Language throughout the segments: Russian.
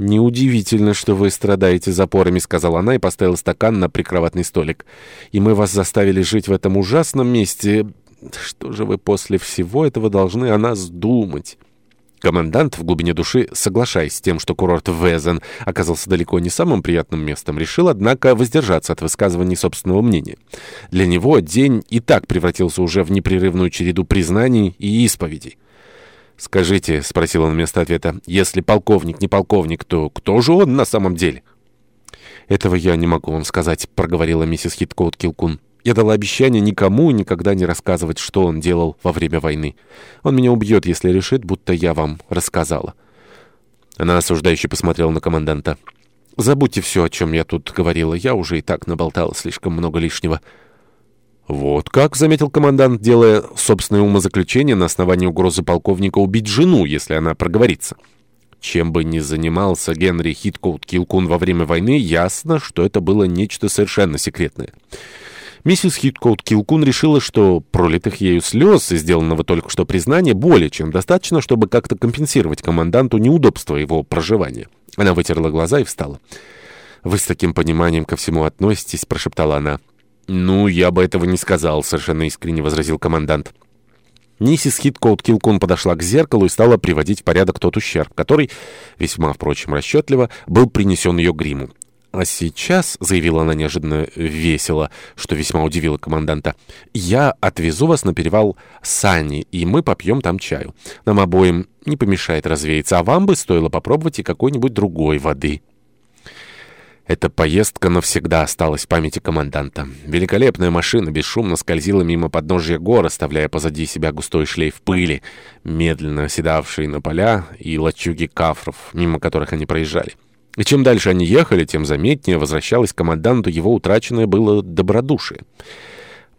«Неудивительно, что вы страдаете запорами», — сказала она и поставила стакан на прикроватный столик. «И мы вас заставили жить в этом ужасном месте. Что же вы после всего этого должны о нас думать?» Командант в глубине души, соглашаясь с тем, что курорт Везен оказался далеко не самым приятным местом, решил, однако, воздержаться от высказываний собственного мнения. Для него день и так превратился уже в непрерывную череду признаний и исповедей. «Скажите», — спросил он вместо ответа, — «если полковник не полковник, то кто же он на самом деле?» «Этого я не могу вам сказать», — проговорила миссис Хиткоут Килкун. «Я дала обещание никому никогда не рассказывать, что он делал во время войны. Он меня убьет, если решит, будто я вам рассказала». Она осуждающе посмотрела на команданта. «Забудьте все, о чем я тут говорила. Я уже и так наболтала слишком много лишнего». «Вот как», — заметил командант, делая собственное умозаключение на основании угрозы полковника убить жену, если она проговорится. Чем бы ни занимался Генри Хиткоут Килкун во время войны, ясно, что это было нечто совершенно секретное. Миссис Хиткоут Килкун решила, что пролитых ею слез и сделанного только что признания более чем достаточно, чтобы как-то компенсировать команданту неудобство его проживания. Она вытерла глаза и встала. «Вы с таким пониманием ко всему относитесь», — прошептала она. «Ну, я бы этого не сказал», — совершенно искренне возразил командант. Миссис Хиткоут Килкун подошла к зеркалу и стала приводить в порядок тот ущерб, который, весьма, впрочем, расчетливо, был принесен ее гриму. «А сейчас», — заявила она неожиданно весело, что весьма удивило команданта, — «я отвезу вас на перевал Сани, и мы попьем там чаю. Нам обоим не помешает развеяться, а вам бы стоило попробовать и какой-нибудь другой воды». Эта поездка навсегда осталась в памяти команданта. Великолепная машина бесшумно скользила мимо подножья гор, оставляя позади себя густой шлейф пыли, медленно оседавший на поля и лачуги кафров, мимо которых они проезжали. И чем дальше они ехали, тем заметнее возвращалось команданту его утраченное было добродушие.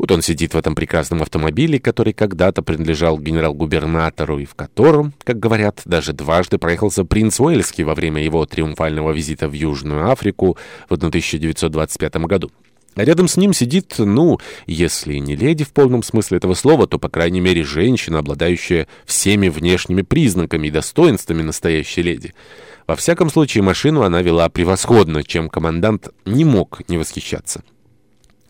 Вот он сидит в этом прекрасном автомобиле, который когда-то принадлежал генерал-губернатору и в котором, как говорят, даже дважды проехался принц Уэльский во время его триумфального визита в Южную Африку в 1925 году. А рядом с ним сидит, ну, если не леди в полном смысле этого слова, то, по крайней мере, женщина, обладающая всеми внешними признаками и достоинствами настоящей леди. Во всяком случае, машину она вела превосходно, чем командант не мог не восхищаться.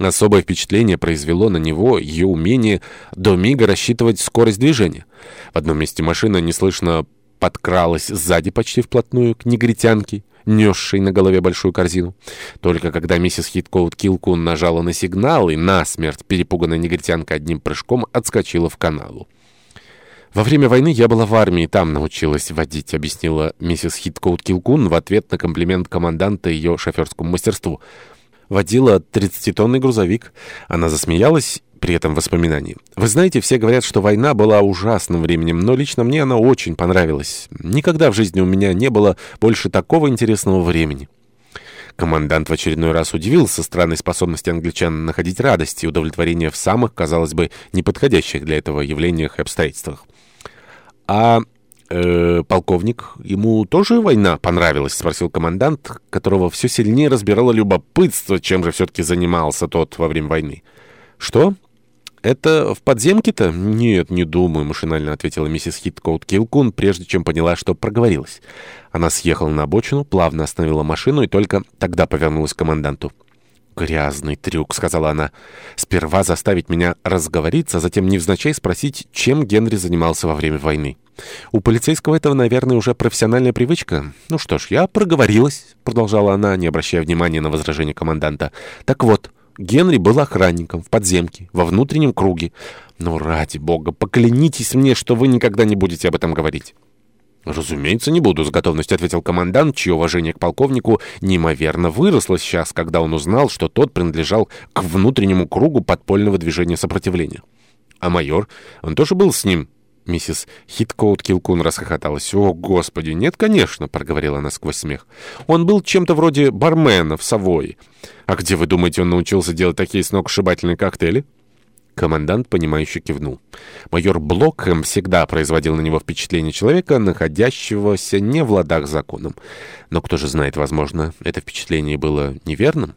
Особое впечатление произвело на него ее умение до мига рассчитывать скорость движения. В одном месте машина неслышно подкралась сзади почти вплотную к негритянке, несшей на голове большую корзину. Только когда миссис Хиткоут Килкун нажала на сигнал, и насмерть перепуганная негритянка одним прыжком отскочила в каналу. «Во время войны я была в армии, там научилась водить», — объяснила миссис Хиткоут Килкун в ответ на комплимент команданта ее шоферскому мастерству — водила 30-тонный грузовик. Она засмеялась при этом воспоминании. Вы знаете, все говорят, что война была ужасным временем, но лично мне она очень понравилась. Никогда в жизни у меня не было больше такого интересного времени. Командант в очередной раз удивился странной способности англичан находить радость и удовлетворение в самых, казалось бы, неподходящих для этого явлениях и обстоятельствах. А Э, полковник, ему тоже война понравилась?» — спросил командант, которого все сильнее разбирало любопытство, чем же все-таки занимался тот во время войны. «Что? Это в подземке-то?» «Нет, не думаю», — машинально ответила миссис Хиткоут Килкун, прежде чем поняла, что проговорилась. Она съехала на обочину, плавно остановила машину и только тогда повернулась к команданту. «Грязный трюк», — сказала она. «Сперва заставить меня разговориться, затем невзначай спросить, чем Генри занимался во время войны». У полицейского этого, наверное, уже профессиональная привычка. Ну что ж, я проговорилась, продолжала она, не обращая внимания на возражение команданта. Так вот, Генри был охранником в подземке, во внутреннем круге. Но ради бога, поклянитесь мне, что вы никогда не будете об этом говорить. «Разумеется, не буду», — с готовностью ответил командант, чье уважение к полковнику неимоверно выросло сейчас, когда он узнал, что тот принадлежал к внутреннему кругу подпольного движения сопротивления. «А майор? Он тоже был с ним?» Миссис Хиткоут-Килкун расхохоталась. «О, Господи! Нет, конечно!» — проговорила она сквозь смех. «Он был чем-то вроде бармена в совой. А где, вы думаете, он научился делать такие сногсшибательные коктейли?» Командант, понимающе кивнул. Майор Блокхэм всегда производил на него впечатление человека, находящегося не в ладах с законом. Но кто же знает, возможно, это впечатление было неверным?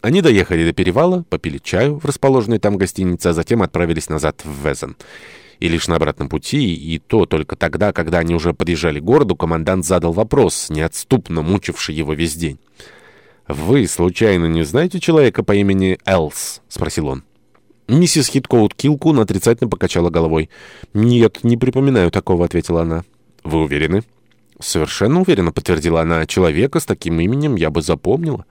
Они доехали до перевала, попили чаю в расположенной там гостинице, а затем отправились назад в Везен. И лишь на обратном пути, и то только тогда, когда они уже подъезжали к городу, командант задал вопрос, неотступно мучивший его весь день. «Вы, случайно, не знаете человека по имени Элс?» — спросил он. Миссис Хиткоут Килкун отрицательно покачала головой. «Нет, не припоминаю такого», — ответила она. «Вы уверены?» «Совершенно уверенно — подтвердила она. «Человека с таким именем я бы запомнила».